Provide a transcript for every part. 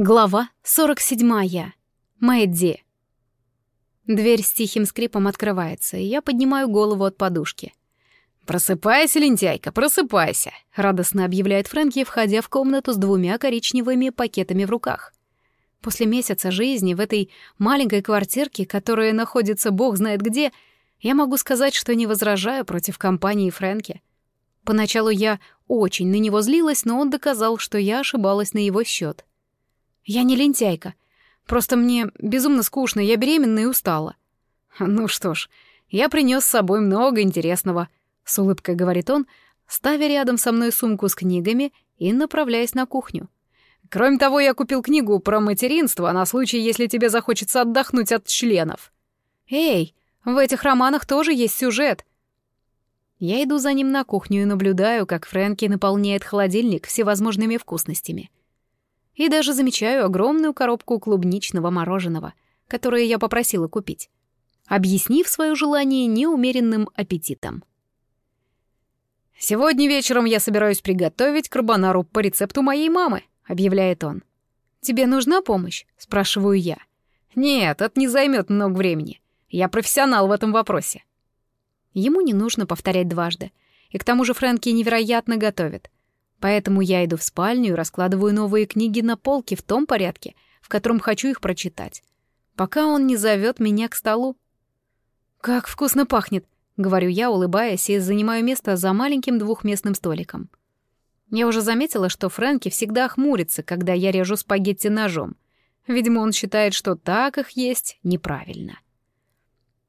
Глава 47. Мэдди. Дверь с тихим скрипом открывается, и я поднимаю голову от подушки. «Просыпайся, лентяйка, просыпайся!» — радостно объявляет Фрэнки, входя в комнату с двумя коричневыми пакетами в руках. После месяца жизни в этой маленькой квартирке, которая находится бог знает где, я могу сказать, что не возражаю против компании Фрэнки. Поначалу я очень на него злилась, но он доказал, что я ошибалась на его счет. Я не лентяйка. Просто мне безумно скучно, я беременна и устала. Ну что ж, я принес с собой много интересного, с улыбкой говорит он, ставя рядом со мной сумку с книгами и направляясь на кухню. Кроме того, я купил книгу про материнство на случай, если тебе захочется отдохнуть от членов. Эй, в этих романах тоже есть сюжет. Я иду за ним на кухню и наблюдаю, как Фрэнки наполняет холодильник всевозможными вкусностями и даже замечаю огромную коробку клубничного мороженого, которое я попросила купить, объяснив свое желание неумеренным аппетитом. «Сегодня вечером я собираюсь приготовить карбонару по рецепту моей мамы», — объявляет он. «Тебе нужна помощь?» — спрашиваю я. «Нет, это не займет много времени. Я профессионал в этом вопросе». Ему не нужно повторять дважды. И к тому же Фрэнки невероятно готовит. Поэтому я иду в спальню и раскладываю новые книги на полке в том порядке, в котором хочу их прочитать, пока он не зовет меня к столу. «Как вкусно пахнет!» — говорю я, улыбаясь, и занимаю место за маленьким двухместным столиком. Я уже заметила, что Фрэнки всегда хмурится, когда я режу спагетти ножом. Видимо, он считает, что так их есть неправильно.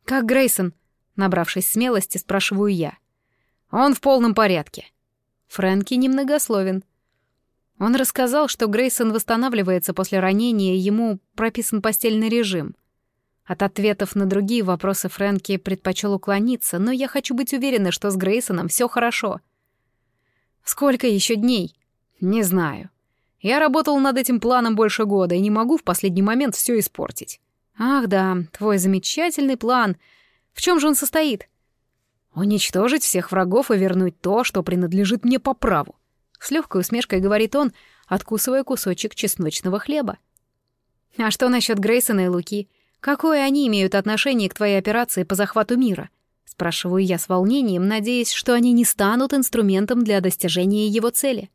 «Как Грейсон?» — набравшись смелости, спрашиваю я. «Он в полном порядке», Фрэнки немногословен. Он рассказал, что Грейсон восстанавливается после ранения, ему прописан постельный режим. От ответов на другие вопросы Фрэнки предпочел уклониться, но я хочу быть уверена, что с Грейсоном все хорошо. Сколько еще дней? Не знаю. Я работал над этим планом больше года и не могу в последний момент все испортить. Ах да, твой замечательный план. В чем же он состоит? Уничтожить всех врагов и вернуть то, что принадлежит мне по праву. С легкой усмешкой говорит он, откусывая кусочек чесночного хлеба. А что насчет Грейсона и Луки? Какое они имеют отношение к твоей операции по захвату мира? Спрашиваю я с волнением, надеясь, что они не станут инструментом для достижения его цели.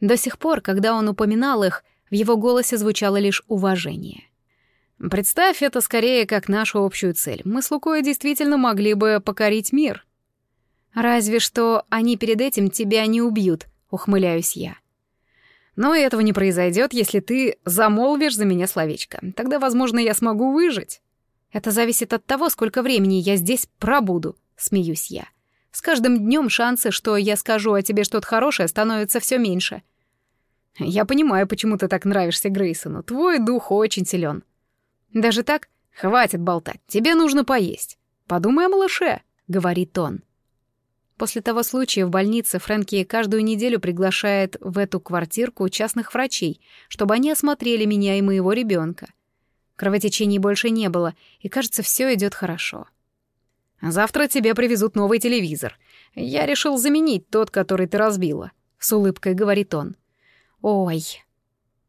До сих пор, когда он упоминал их, в его голосе звучало лишь уважение. Представь это скорее как нашу общую цель. Мы с Лукой действительно могли бы покорить мир. Разве что они перед этим тебя не убьют, ухмыляюсь я. Но этого не произойдет, если ты замолвишь за меня словечко. Тогда, возможно, я смогу выжить. Это зависит от того, сколько времени я здесь пробуду, смеюсь я. С каждым днем шансы, что я скажу о тебе что-то хорошее, становятся все меньше. Я понимаю, почему ты так нравишься Грейсону. Твой дух очень силен. Даже так? Хватит болтать, тебе нужно поесть. Подумай о малыше, говорит он. После того случая в больнице Фрэнки каждую неделю приглашает в эту квартирку частных врачей, чтобы они осмотрели меня и моего ребенка. Кровотечений больше не было, и, кажется, все идет хорошо. «Завтра тебе привезут новый телевизор. Я решил заменить тот, который ты разбила», — с улыбкой говорит он. «Ой.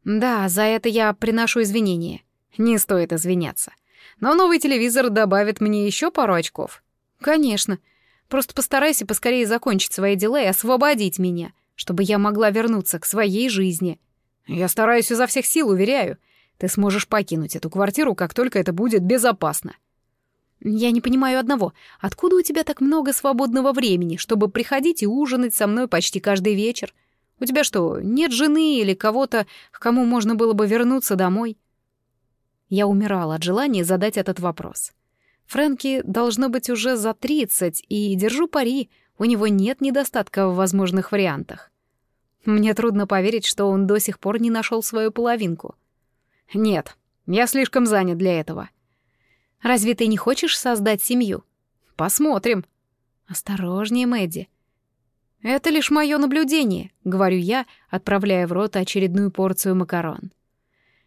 Да, за это я приношу извинения. Не стоит извиняться. Но новый телевизор добавит мне еще пару очков. Конечно. Просто постарайся поскорее закончить свои дела и освободить меня, чтобы я могла вернуться к своей жизни. Я стараюсь изо всех сил, уверяю. Ты сможешь покинуть эту квартиру, как только это будет безопасно. Я не понимаю одного. Откуда у тебя так много свободного времени, чтобы приходить и ужинать со мной почти каждый вечер? У тебя что, нет жены или кого-то, к кому можно было бы вернуться домой? Я умирала от желания задать этот вопрос. Фрэнки должно быть уже за тридцать, и, держу пари, у него нет недостатка в возможных вариантах. Мне трудно поверить, что он до сих пор не нашел свою половинку. Нет, я слишком занят для этого. Разве ты не хочешь создать семью? Посмотрим. Осторожнее, Мэдди. Это лишь мое наблюдение, говорю я, отправляя в рот очередную порцию макарон.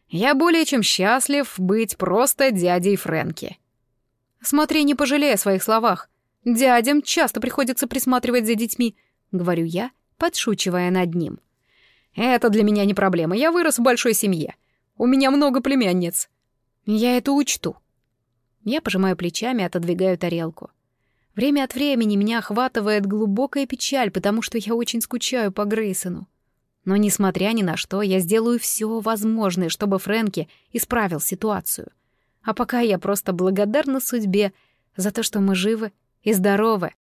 Я более чем счастлив быть просто дядей Фрэнки. Смотри, не пожалей о своих словах. Дядям часто приходится присматривать за детьми, говорю я, подшучивая над ним. Это для меня не проблема, я вырос в большой семье. У меня много племянниц. Я это учту. Я пожимаю плечами, отодвигаю тарелку. Время от времени меня охватывает глубокая печаль, потому что я очень скучаю по Грейсону. Но, несмотря ни на что, я сделаю все возможное, чтобы Фрэнки исправил ситуацию. А пока я просто благодарна судьбе за то, что мы живы и здоровы.